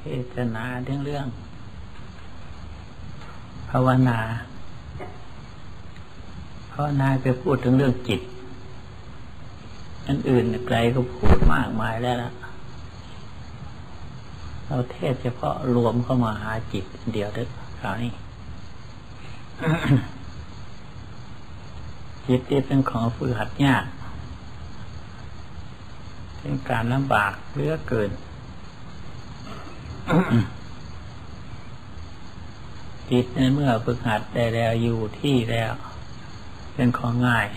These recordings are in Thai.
เทศนาเรื่องเรื่อง ภาวนาภาวนาไปพูดถึงเรื่องจิตอันอื่นไกลก็พูดมากมายแล้วละเราเทศเฉพาะรวมเข้ามาหาจิตเดียวเด้อคราวนี้จิตที่เป็นของฝึกหัดยากเป็นการลำบากเลือเกิน จิตในเมื่อฝึกหัดได้แล้วอยู่ที่แล้ว เป็นของง่าย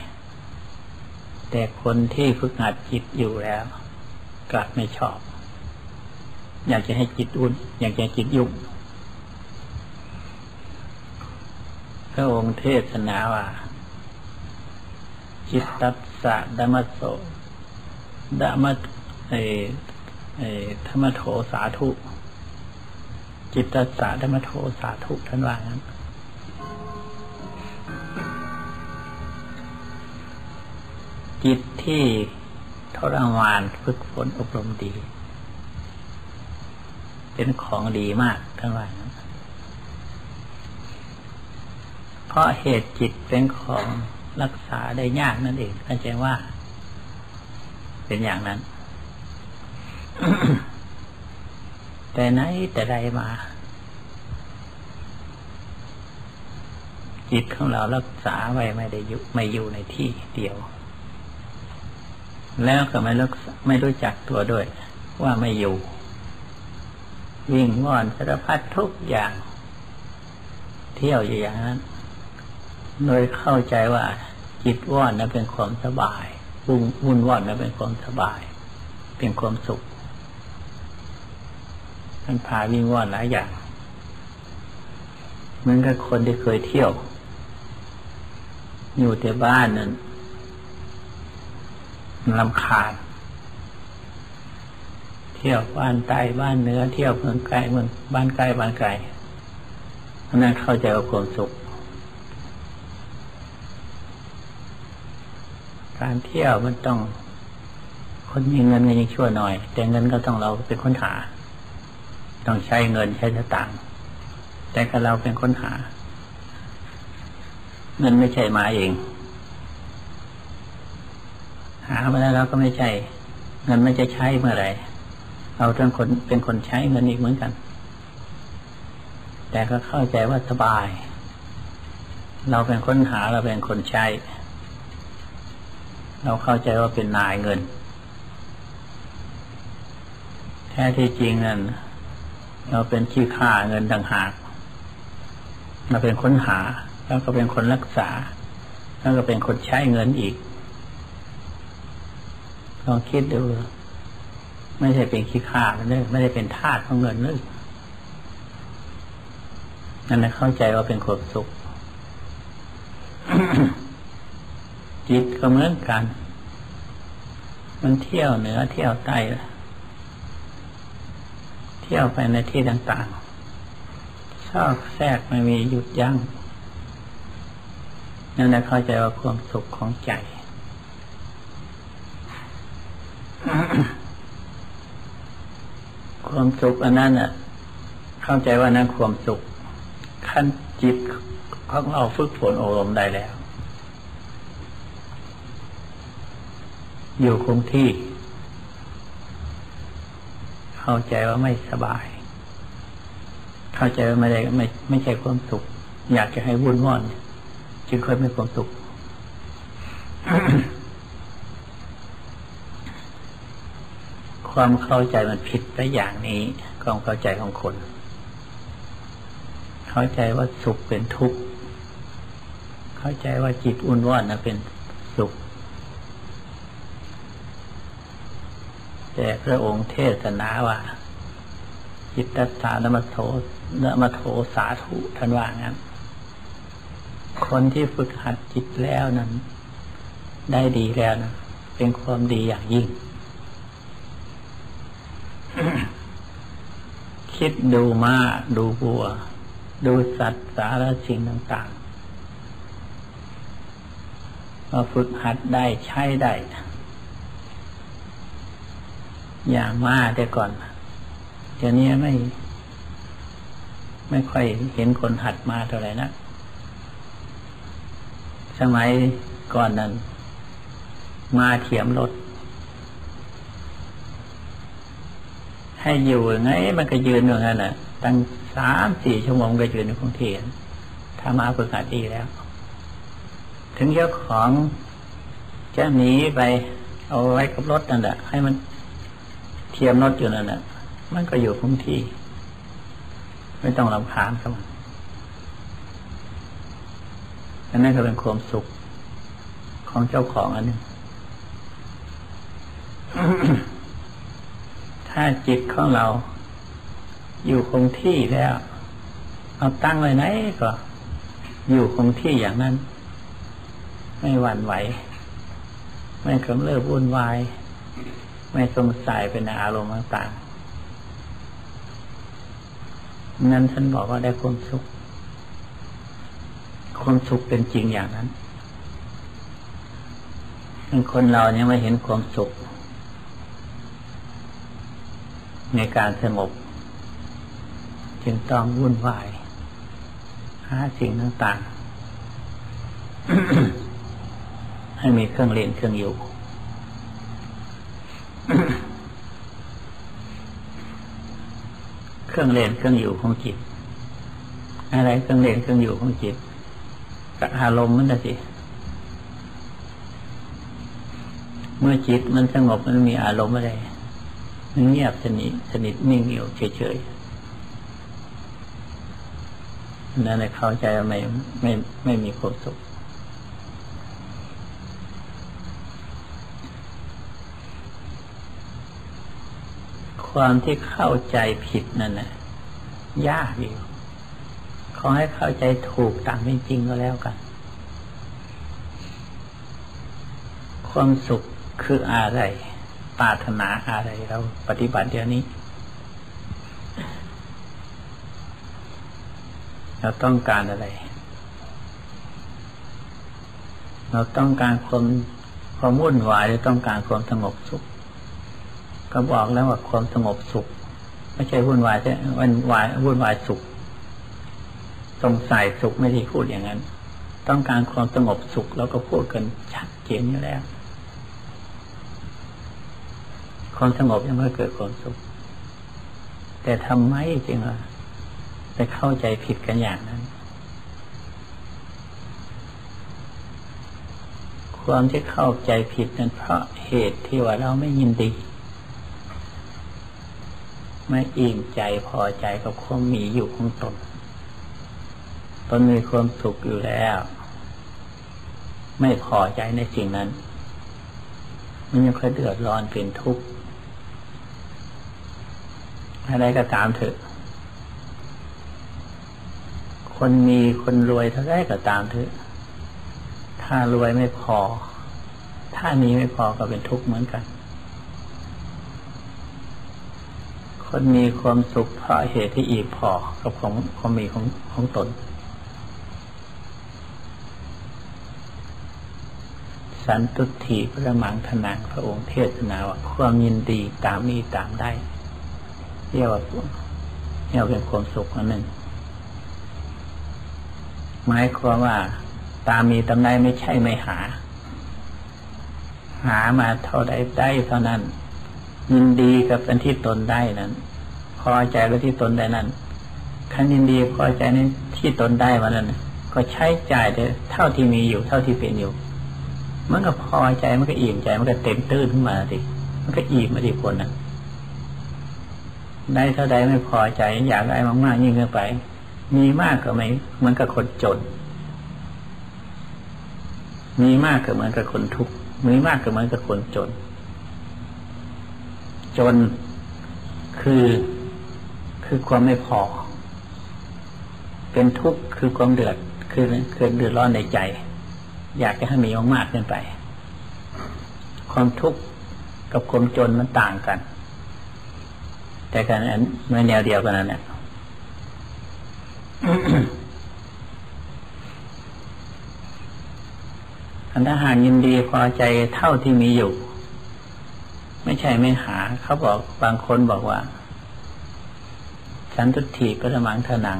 แต่คนที่ฝึกหัดจิตอยู่แล้ว กลับไม่ชอบ อยากจะให้จิตอุ่น อยากจะจิตยุ่งพระองค์เทศนาว่าจิตตัสสะดัมโสดัมเอเอธรรมโถสาธุ จิตตัสสะดัมโถสาธุท่านว่างั้นจิตที่ทรมานฝึกฝนอบรมดี เป็นของดีมากท่านว่างั้นเพราะเหตุจิตเป็นของรักษาได้ยากนั่นเองเข้าใจว่า เป็นอย่างนั้น แต่ไหนแต่ใดมา จิตของเรารักษาไว้ไม่ได้อยู่ไม่อยู่ในที่เดียว แล้วก็ไม่รักไม่รู้จักตัวด้วย ว่าไม่อยู่วิ่งว่อนสารพัดทุกอย่าง เที่ยวอยู่อย่างนั้น โดยเข้าใจว่า จิตว่อนนั้นเป็นความสบายวุ่นวุ่นว่อนนั้นเป็นความสบาย เป็นความสุขมันพาวิ่งว่อนหลายอย่างเหมือนกับคนที่เคยเที่ยว อยู่แต่บ้านนั้นลำคาญเที่ยวบ้านใต้บ้านเหนือเที่ยวเมืองไกลเมืองบ้านใกล้บ้านไกลเพราะนั้นเข้าใจว่าความสุข การเที่ยวมันต้อง คนมีเงินเงินยังชั่วหน่อย แต่เงินก็ต้องเราเป็นคนหา ต้องใช้เงินใช้สตางค์แต่ก็เราเป็นคนหา เงินไม่ใช่มาเอง หามาแล้วเราก็ไม่ใช่ เงินไม่จะใช้เมื่อไหร่เราต้องคนเป็นคนใช้เงินอีกเหมือนกัน แต่ก็เข้าใจว่าสบาย เราเป็นคนหาเราเป็นคนใช้ เราเข้าใจว่าเป็นนายเงิน แท้ที่จริงนั่นเราเป็นขี้ข่าเงินต่างหาก เราเป็นคนหา แล้วก็เป็นคนรักษา แล้วก็เป็นคนใช้เงินอีกลองคิดดู ไม่ใช่เป็นขี้ข่าเลยไม่ได้เป็นทาสของเงินเลยนั่นเข้าใจว่าเป็นความสุข จิตก็เหมือนกัน มันเที่ยวเหนือเที่ยวใต้เที่ยวไปในที่ต่างๆชอบแทรกไม่มีหยุดยัง้ง นั่นแหละเข้าใจว่าความสุขของใจ ความสุขอันนั้นอะ เข้าใจว่านั้นความสุข ขั้นจิตของเราฝึกฝนอบรมได้แล้ว อยู่คงที่ เข้าใจว่าไม่สบาย เข้าใจว่าไม่ได้ไม่ไม่ใช่ความสุข อยากจะให้วุ่นว่อน จึงค่อยมีความสุขความเข้าใจมันผิดไปอย่างนี้ความเข้าใจของคน เข้าใจว่าสุขเป็นทุกข์เข้าใจว่าจิตอุ่นว่อนนะเป็นสุข แต่พระองค์เทศนาว่า จิตตัสสานมโทนมโทสาธุท่านว่างั้น คนที่ฝึกหัดจิตแล้วนั้น ได้ดีแล้วนะเป็นความดีอย่างยิ่ง คิดดูมาดูบัว ดูสัตว์สารสิ่งต่างๆมาฝึกหัดได้ใช้ได้อย่างมาแต่ก่อนเดี๋ยวนี้ไม่ ไม่ค่อยเห็นคนหัดมาเท่าไหร่นะ สมัยก่อนนั้น มาเถียมรถ ให้อยู่ไง มันก็ยืนอย่างนั้นน่ะ ตั้งสามสี่ชั่วโมงก็ยืนในคงที่ถ้ามาฝึกหัดดีแล้ว ถึงเจ้าของจะหนีไป เอาไว้กับรถนั่นแหละให้มันเทียมรถอยู่นั่นแหละมันก็อยู่คงที่ ไม่ต้องรำคาญครับ อันนั้นก็เป็นความสุขของเจ้าของอันนึงถ้าจิตของเรา อยู่คงที่แล้ว เอาตั้งไว้ไหนก็ อยู่คงที่อย่างนั้น ไม่หวั่นไหว ไม่กำเริบวุ่นวาย ไม่สงสัยเป็นอารมณ์ต่างๆนั้นท่านบอกว่าได้ความสุข ความสุขเป็นจริงอย่างนั้นคนเราเนี่ยไม่เห็นความสุข ในการสงบ จึงต้องวุ่นวาย หาสิ่งต่างๆ ให้มีเครื่องเล่นเครื่องอยู่ เครื่องเล่นเครื่องอยู่ของจิต อะไรเครื่องเล่นเครื่องอยู่ของจิต อารมณ์มันจะสิ เมื่อจิตมันสงบมันมีอารมณ์อะไรมันเงียบสนิทสนิทนิ่งอยู่เฉยๆนั่นแหละเข้าใจว่าไม่ไม่ไม่มีความสุขความที่เข้าใจผิดนั่นนะยากอยู่ อให้เข้าใจถูกตามเป็นจริงก็แล้วกัน ความสุขคืออะไรปรารถนาอะไรเราปฏิบัติเดี๋ยวนี้ เราต้องการอะไร เราต้องการความความวุ่นวายหรือต้องการความสงบสุข ก็บอกแล้วว่าความสงบสุข ไม่ใช่วุ่นวายใช่วันวายวุ่นวายสุข ตรงใส่สุขไม่ได้พูดอย่างนั้น ต้องการความสงบสุขแล้วก็พูดกันชัดเจนอยู่แล้ว ความสงบยังไม่เกิดความสุข แต่ทำไมจริงอะไปเข้าใจผิดกันอย่างนั้น ความที่เข้าใจผิดนั้นเพราะเหตุที่ว่าเราไม่ยินดี ไม่อิ่มใจพอใจกับความมีอยู่ของตน นมีความสุขอยู่แล้ว ไม่พอใจในสิ่งนั้น มันยังเคยเดือดร้อนเป็นทุกข์อะไรก็ตามเถอะ คนมีคนรวยเท่าไรก็ตามเถอะ ถ้ารวยไม่พอ ถ้ามีไม่พอก็เป็นทุกข์เหมือนกัน คนมีความสุขเพราะเหตุที่อีกพอกับของความมีของของตน สันตุถีพระมังทนางพระองค์เทศนาว่าความยินดีตามมีตามได้เรียกว่าเรียกเป็นความสุขอันหนึ่งหมายความว่า ตามีตำไนไม่ใช่ไม่หา หามาเท่าใดได้เท่านั้น ยินดีกับเป็นที่ตนได้นั้น พอใจกับที่ตนได้นั้นคันยินดีพอใจในที่ตนได้มานั้นก็ใช้จ่ายเท่าที่มีอยู่เท่าที่เป็นอยู่ มันก็พอใจมันก็อิ่มใจมันก็เต็มตื้นขึ้นมาสิมันก็อิ่มมาดีคนนะได้เท่าใดไม่พอใจ อยากได้มากๆยิ่งขึ้นไป มีมากก็ไม่เหมือนกับคนจน มีมากก็เหมือนกับคนทุกข์มีมากก็เหมือนกับคนจน จนคือคือความไม่พอ เป็นทุกข์คือความเดือดคือคือเดือดร้อนในใจ อยากจะให้มีมากๆขึ้นไป ความทุกข์กับความจนมันต่างกัน แต่กันไม่แนวเดียวกันนั่นแหละอันถ้าหากยินดีพอใจเท่าที่มีอยู่ ไม่ใช่ไม่หา เขาบอกบางคนบอกว่าสันตุถีกระมังเทนัง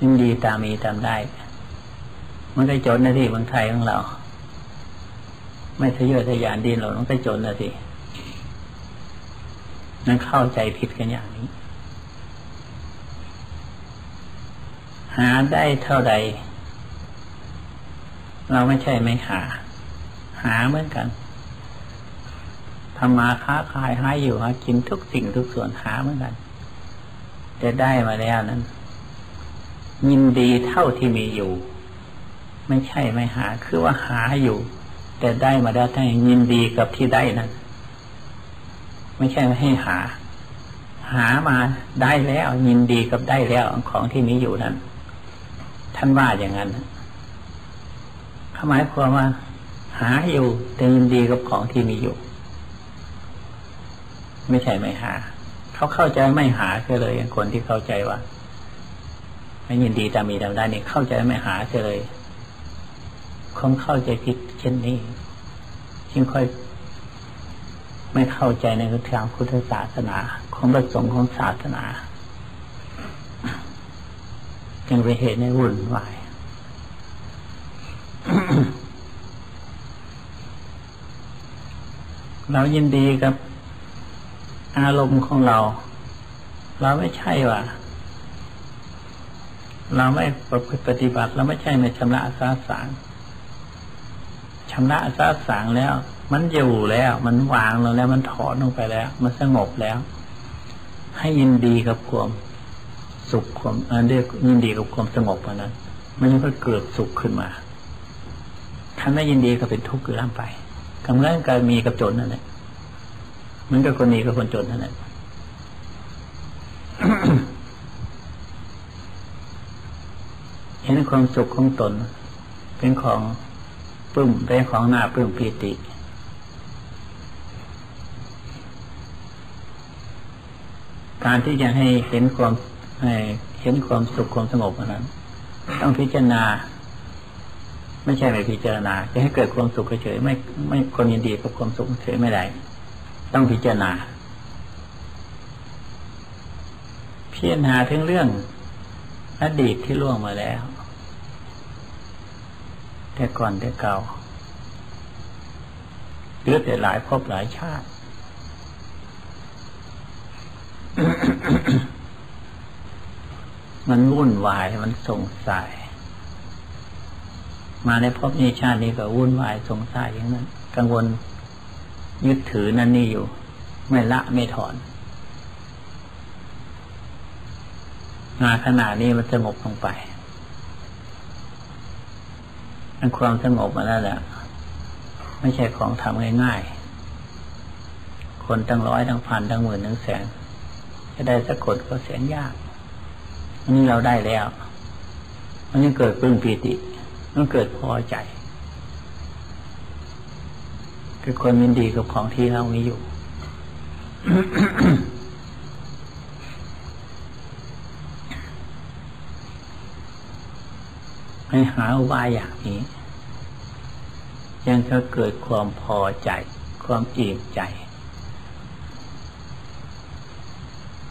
ยินดีตามมีตามได้ มันก็จนนะที่เมืองไทยของเรา ไม่ทะเยอทะยานดินหรอกมันก็จนนะสินั่นเข้าใจผิดกันอย่างนี้ หาได้เท่าใด เราไม่ใช่ไม่หา หาเหมือนกันทำมาค้าขายหาอยู่หากินทุกสิ่งทุกส่วนหาเหมือนกันแต่ได้มาแล้วนั้น ยินดีเท่าที่มีอยู่ ไม่ใช่ไม่หา คือว่าหาอยู่ แต่ได้มาแล้วท่านยินดีกับที่ได้นั้นไม่ใช่ไม่ให้หา หามาได้แล้วยินดีกับได้แล้วของที่มีอยู่นั้น ท่านว่าอย่างนั้นหมายความว่า หาอยู่แต่ยินดีกับของที่มีอยู่ ไม่ใช่ไม่หา เขาเข้าใจไม่หาเสียเลยคนที่เข้าใจว่าไม่ยินดีตามมีตามได้นี่เข้าใจไม่หาเสียเลย คงเข้าใจผิดเช่นนี้จึงค่อยไม่เข้าใจในทางพุทธศาสนา ของประสงค์ของศาสนา จึงไปเหตุในวุ่นวายเรายินดีกับอารมณ์ของเรา เราไม่ใช่ว่า เราไม่ปฏิบัติ เราไม่ใช่ในชำระสาสาง ชำระสาสางแล้ว มันอยู่แล้ว มันวางลงแล้วมันถอนลงไปแล้ว มันสงบแล้ว ให้ยินดีกับความสุขความอันเรียกยินดีกับความสงบนั้น มันก็เกิดสุขขึ้นมาถ้าไม่ยินดีก็เป็นทุกข์คือร่าไปกำลังการมีกับจนนั่นแหละมันก็คนนี้กับคนจนนั่นแหละเห็นความสุขของตน เป็นของ ปึ้มเป็นของหน้าปึ้มปีติการที่จะให้เห็นความให้เห็นความสุขความสงบนั้น ต้องพิจารณา ไม่ใช่ไปพิจารณา จะให้เกิดความสุขเฉยไม่ไม่คนยินดีกับความสุขเฉยไม่ได้ ต้องพิจารณา พิจารณาถึงเรื่องอดีตที่ล่วงมาแล้ว แต่ก่อนแต่เก่าหรือแต่หลายพบหลายชาติ มันวุ่นวายมันสงสัยมาในพบนี้ชาตินี้ก็วุ่นวายสงสัยอย่างนั้น กังวลยึดถือนั่นนี่อยู่ ไม่ละไม่ถอนงานขนาดนี้มันสงบลงไป อันความสงบมาแล้วแหละไม่ใช่ของทำง่ายๆ คนตั้งร้อยตั้งพันตั้งหมื่นตั้งแสนจะได้สักคนก็แสนยากอันนี้เราได้แล้วมันยังเกิดปึ้งปีติ มันเกิดพอใจ คือคนยินดีกับของที่เรามีอยู่ ให้หาว่าอย่างนี้ ยังจะเกิดความพอใจ ความอิ่มใจ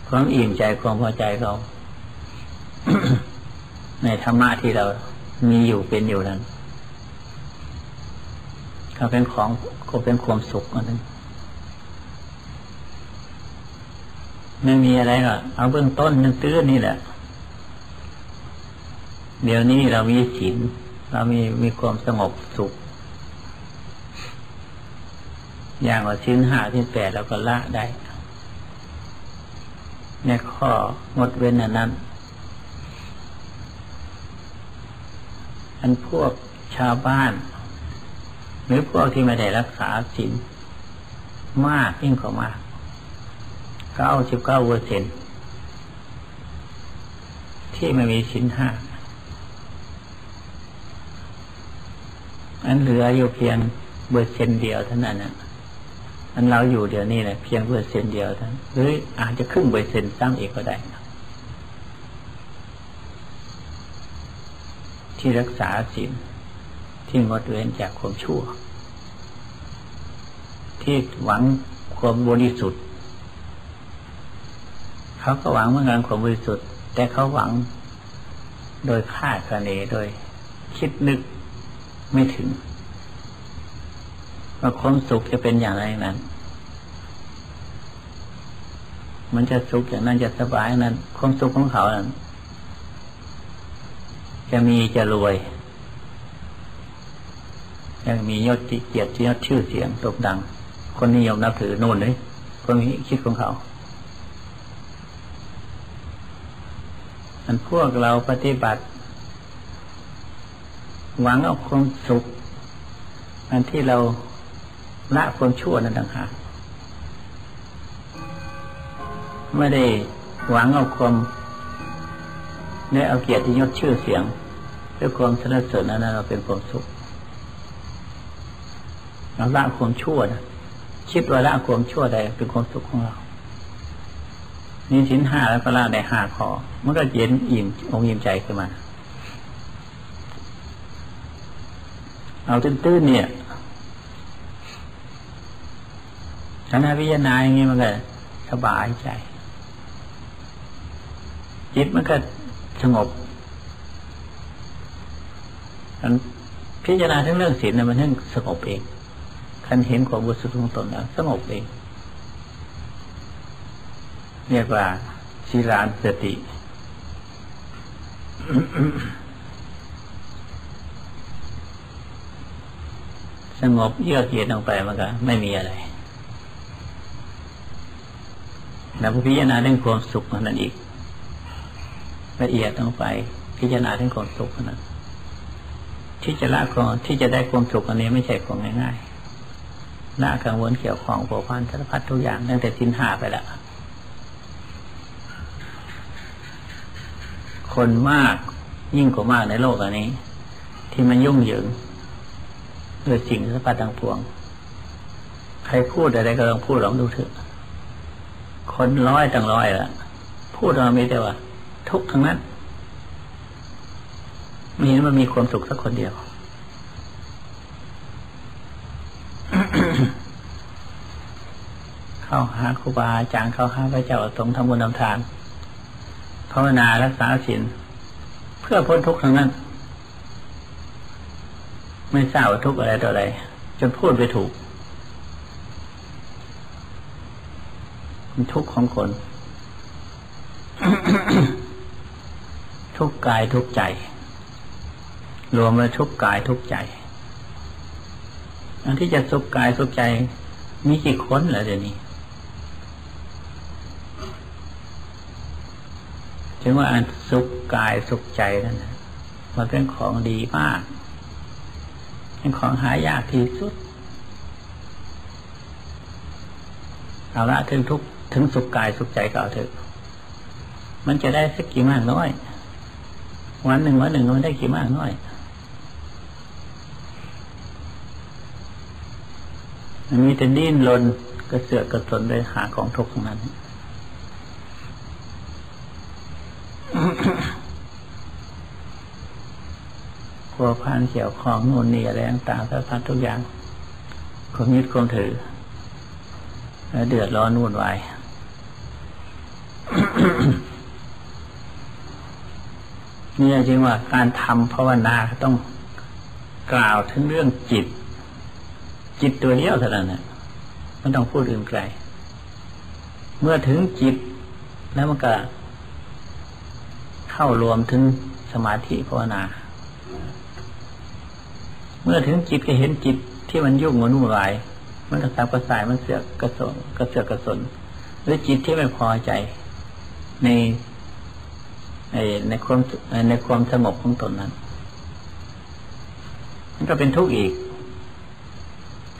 ความอิ่มใจความพอใจเราในธรรมะที่เรามีอยู่เป็นอยู่นั้นเขาเป็นของก็เป็นความสุขอันนึงไม่มีอะไรหรอกเอาเบื้องต้นนึงตื้อนี่แหละ เดี๋ยวนี้เรามีศีลเรามีมีความสงบสุข อย่างว่าชิ้นห้าชิ้นแปดเราก็ละได้ในข้องดเว้นอันนั้น อันพวกชาวบ้าน หรือพวกที่ไม่ได้รักษาศีลมากยิ่งกว่ามากเก้าสิบเก้าเปอร์เซ็นที่ไม่มีศีลห้า อันเหลืออยู่เพียงเปอร์เซ็นเดียวเท่านั้นนะอันเราอยู่เดี๋ยวนี้แหละเพียงเปอร์เซ็นเดียวเท่านั้นหรืออาจจะครึ่งเปอร์เซ็นต์ซ้ำอีกก็ได้ ที่รักษาศีลที่งดเว้นจากความชั่ว ที่หวังความบริสุทธิ์เขาก็หวังเหมือนกันความบริสุทธิ์ แต่เขาหวังโดยคาดคะเนโดยคิดนึก ไม่ถึง ว่าความสุขจะเป็นอย่างไรนั้น มันจะสุขอย่างนั้นจะสบายนั้น ความสุขของเขานั้นจะมีจะรวยยังมียศเกียรติยศชื่อเสียงตกดัง คนนิยมนับถือโน่นเลยความคิดของเขาอันพวกเราปฏิบัติ หวังเอาความสุขอันที่เราละความชั่วนั่นต่างหากไม่ได้หวังเอาความได้เอาเกียรติยศชื่อเสียงด้วยความสนับสนุนนั้นเราเป็นความสุขเราละความชั่วนะคิดว่าละความชั่วใดเป็นความสุขของเรานี่ชิ้นห้าแล้วก็ละได้ห้าขอมันก็เย็นอิ่มองยิ้มใจขึ้นมา เอาตื้นๆเนี่ยถ้านาพิจารณาอย่างนี้มันก็สบายใจ จิตมันก็สงบอันพิจารณาทั้งเรื่องศีลเนี่ยมันทั้งสงบเองคันเห็นความบริสุทธิ์ของตนแล้วสงบเองเรียกว่าศีลานสติ สงบเยือกเย็นลงไปมันก็ไม่มีอะไรแล้วพิจารณาเรื่องความสุขนั่นอีกละเอียดลงไป พิจารณาเรื่องความสุขนั้นที่จะละความที่จะได้ความสุขอันนี้ไม่ใช่ของง่ายๆละกังวลเกี่ยวของผัวพันสารพัดทุกอย่างตั้งแต่สินหาไปแล้ว คนมากยิ่งกว่ามากในโลกอันนี้ ที่มันยุ่งเหยิง ด้วยสิ่งสารพัดต่างพวง ใครพูดอะไรก็ต้องพูดลองดูเถอะ คนร้อยตั้งร้อยละพูดมาไม่แต่ว่า ทุกทั้งนั้น มีมันมีความสุขสักคนเดียวเข้าหาครูบาอาจารย์เข้าหาพระเจ้าตรงทำบุญทำทานภาวนารักษาศีลเพื่อพ้นทุกข์ทั้งนั้น ไม่ทราบว่าทุกอะไรต่ออะไร จนพูดไปถูกทุกข์ของคน ทุกกายทุกใจ รวมแล้วทุกกายทุกใจอันที่จะสุขกายสุขใจ มีกี่คนเหรอเดี๋ยวนี้ถึงว่าอันสุขกายสุขใจนั่นมันเป็นของดีมาก เป็นของหายากที่สุดเอาละถึงทุกถึงสุขกายสุขใจก็เอาเถอะมันจะได้สักกี่มากน้อย วันหนึ่งวันหนึ่งมันได้กี่มากน้อยมันมีแต่ดิ้นรนกระเสือกกระสนไปหาของทุกข์ของนั้น กลัวพานเกี่ยวของนู่นนี่อะไรต่างๆสารพัดทุกอย่างความยึดความถือแล้วเดือดร้อนวุ่นวายนี่จริงว่าการทำภาวนาต้องกล่าวถึงเรื่องจิต จิตตัวเดียวเท่านั้นนะมันต้องพูดอื่นไกล เมื่อถึงจิตแล้วมันก็เข้ารวมถึงสมาธิภาวนา เมื่อถึงจิตก็เห็นจิตที่มันยุ่งมันวุ่นวาย มันกระสับกระส่ายมันเสือกกระสนกระเสือกกระสนหรือจิตที่ไม่พอใจในในในความในความสงบของตนนั้น มันก็เป็นทุกข์อีก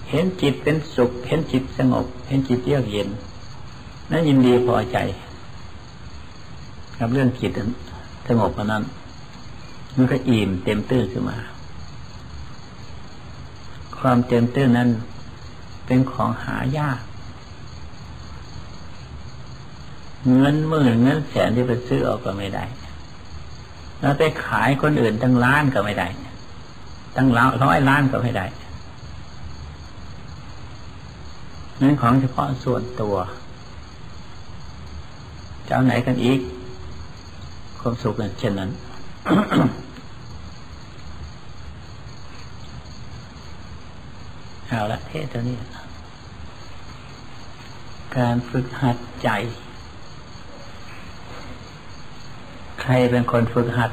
เห็นจิตเป็นสุข เห็นจิตสงบ เห็นจิตเยือกเย็นนั้นยินดีพอใจ กับเรื่องจิตสงบนั้น มันก็อิ่มเต็มตื้นขึ้นมา ความเต็มตื้นนั้น เป็นของหายาก เงินหมื่นเงินแสนที่ไปซื้อออกก็ไม่ได้ แล้วไปขายคนอื่นตั้งล้านก็ไม่ได้ ตั้งร้อยล้านก็ไม่ได้เงินของเฉพาะส่วนตัวจะเอาไหนกันอีก ความสุขเช่นนั้น เอาละเทศตัวนี้ การฝึกหัดใจ ใครเป็นคนฝึกหัด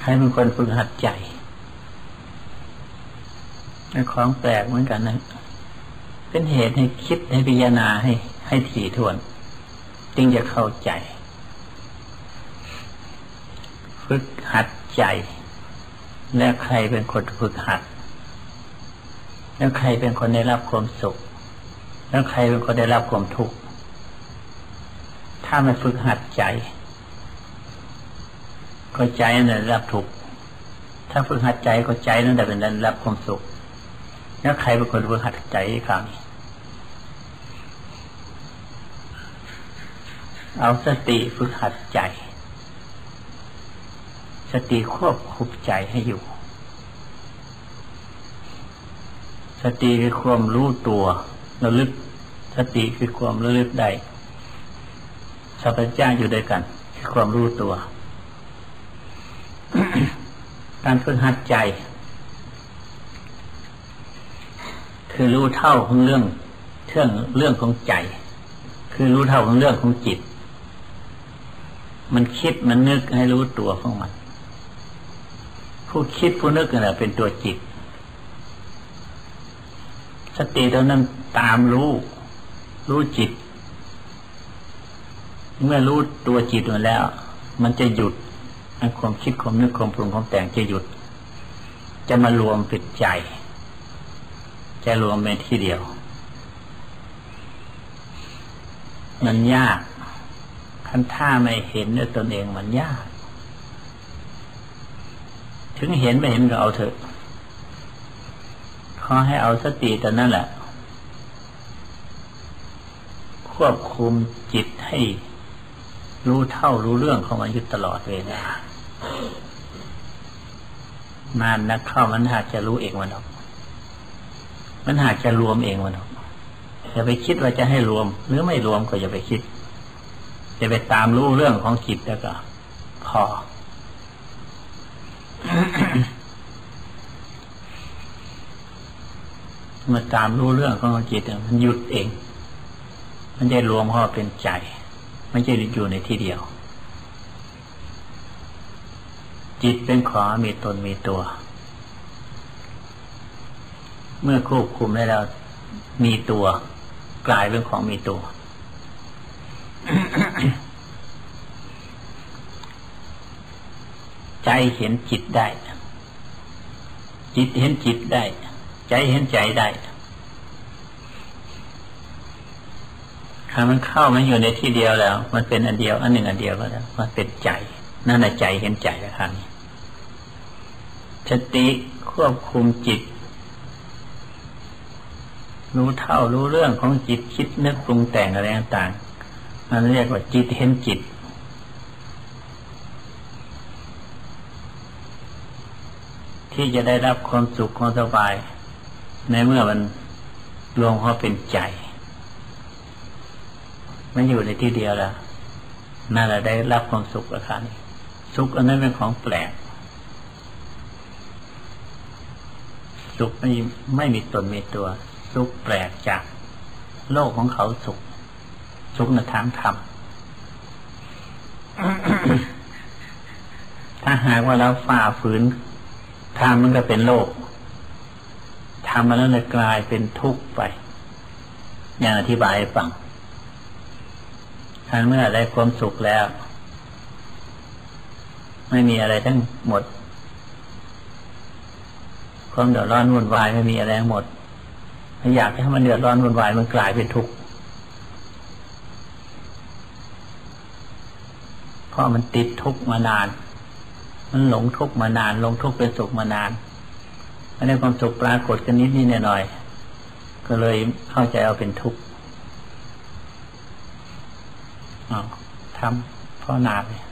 ใครเป็นคนฝึกหัดใจของแปลกเหมือนกันนะ เป็นเหตุให้คิดให้พิจารณาให้ ให้ถี่ถ้วน จึงจะเข้าใจ ฝึกหัดใจ แล้วใครเป็นคนฝึกหัด แล้วใครเป็นคนได้รับความสุข แล้วใครเป็นคนได้รับความทุกข์ ถ้าไม่ฝึกหัดใจ ก็ใจนั่นแหละรับทุกข์ ถ้าฝึกหัดใจก็ใจนั่นแหละเป็นได้รับความสุข แล้วใครเป็นคนฝึกหัดใจคราวนี้เอาสติฝึกหัดใจ ติควบคุมใจให้อยู่ สติคือความรู้ตัวระลึก สติคือความระลึกได้สัพพเจ้าอยู่ด้วยกัน คือความรู้ตัว การฝึกหัดใจ คือรู้เท่าของเรื่องเรื่องเรื่องของใจ คือรู้เท่าของเรื่องของจิต มันคิดมันนึกให้รู้ตัวของมัน ผู้คิดผู้นึกน่ะเป็นตัวจิต สติตัวนั้นตามรู้ รู้จิต เมื่อรู้ตัวจิตมาแล้ว มันจะหยุดความคิดความนึกความปรุงความแต่งจะหยุด จะมารวมเป็นใจ จะรวมเป็นที่เดียว มันยากคันท่าไม่เห็นด้วยตนเองมันยาก ถึงเห็นไม่เห็นก็เอาเถอะขอให้เอาสติแต่นั่นแหละ ควบคุมจิตให้รู้เท่ารู้เรื่องของมันอยู่ตลอดเวลานานนักเข้ามันหากจะรู้เองมันหรอก มันหากจะรวมเองมันอย่าไปคิดว่าจะให้รวม หรือไม่รวมก็อย่าไปคิดจะไปตามรู้เรื่องของจิตแล้วก็ พอ มื่อตามรู้เรื่องของจิตมันหยุดเอง มันจะรวมพอเป็นใจมันจะอยู่ในที่เดียว จิตเป็นขอมีตนมีตัว เมื่อควบคุมได้แล้วมีตัว กลายเป็นของมีตัว ใจเห็นจิตได้ จิตเห็นจิตได้ ใจเห็นใจได้ถ้ามันเข้ามันอยู่ในที่เดียวแล้ว มันเป็นอันเดียว อันหนึ่งอันเดียวก็แล้วมันเป็นใจ นั่นแหละใจเห็นใจแล้วครับสติควบคุมจิต รู้เท่ารู้เรื่องของจิตคิดนึกปรุงแต่งอะไรต่างๆมันเรียกว่าจิตเห็นจิต ที่จะได้รับความสุขความสบาย ในเมื่อมันรวมเข้าเป็นใจ มันอยู่ในที่เดียวแล้วนั่นแหละได้รับความสุขแล้วครับสุขอันนั้นเป็นของแปลก สุขไม่ไม่มีตนมีตัว สุขแปลกจาก โลกของเขาสุข สุขในทางธรรมถ้าหากว่าเราฝ่าฝืน ทำมันก็เป็นโลกทำมาแล้วเลยกลายเป็นทุกข์ไป อย่างอธิบายให้ฟังถ้าเมื่อได้ความสุขแล้ว ไม่มีอะไรทั้งหมด ความเดือดร้อนวุ่นวายไม่มีอะไรทั้งหมดอยากให้มันเดือดร้อนวุ่นวายมันกลายเป็นทุกข์เพราะมันติดทุกข์มานาน มันหลงทุกข์มานานหลงทุกข์เป็นสุขมานานไม่ได้ความสุขปรากฏกันนิดนิดหน่อยก็เลยเข้าใจเอาเป็นทุกข์ทำพ่อนาเลย